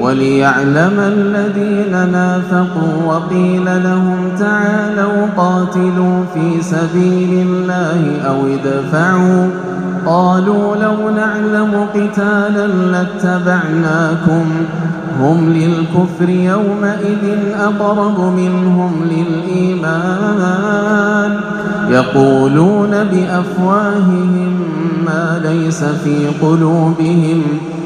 وليعلم الذين نافقوا وقيل لهم تعالوا قاتلوا في سبيل الله أو ادفعوا. قالوا لو نعلم قتالا لاتبعناكم. هم للكفر يومئذ أقرب منهم للإيمان. يقولون بأفواههم ما ليس في قلوبهم.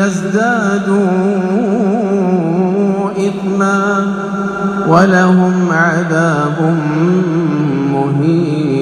ليزدادوا إثما ولهم عذاب مهين.